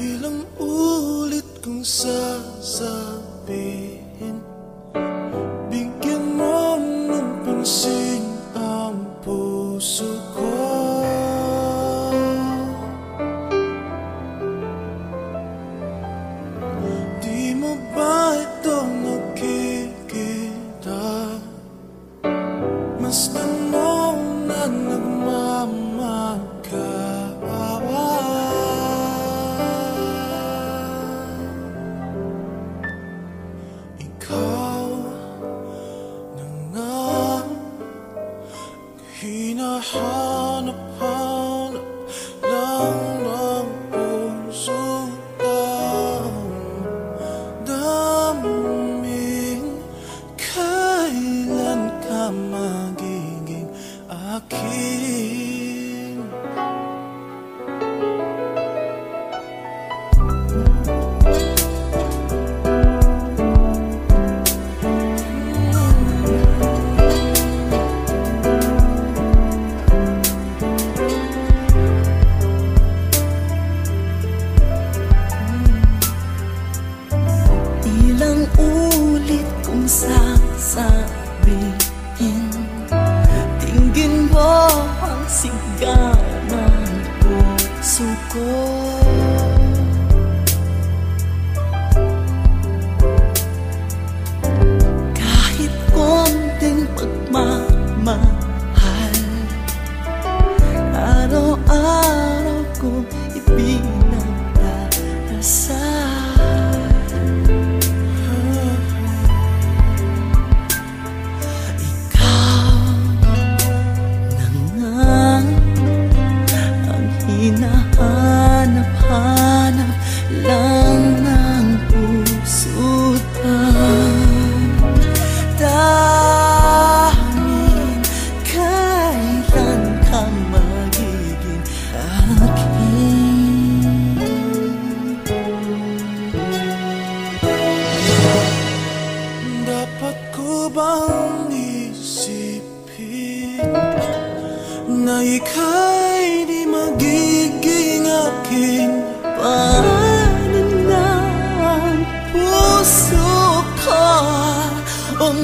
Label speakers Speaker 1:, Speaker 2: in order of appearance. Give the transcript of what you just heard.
Speaker 1: Ilang ulit kong sasabihin Bigyan mo ng pansin ang puso Hinahanap-hanap lang ng puso ang daming Kailan ka magiging akin
Speaker 2: akin Tingin mo ang sigaw ng puso ko Kahit konting pagmamahal Araw-araw ko ibig hanap-hanap lang
Speaker 1: ika'y di magiging aking
Speaker 2: Paanan na ang puso ko Oh,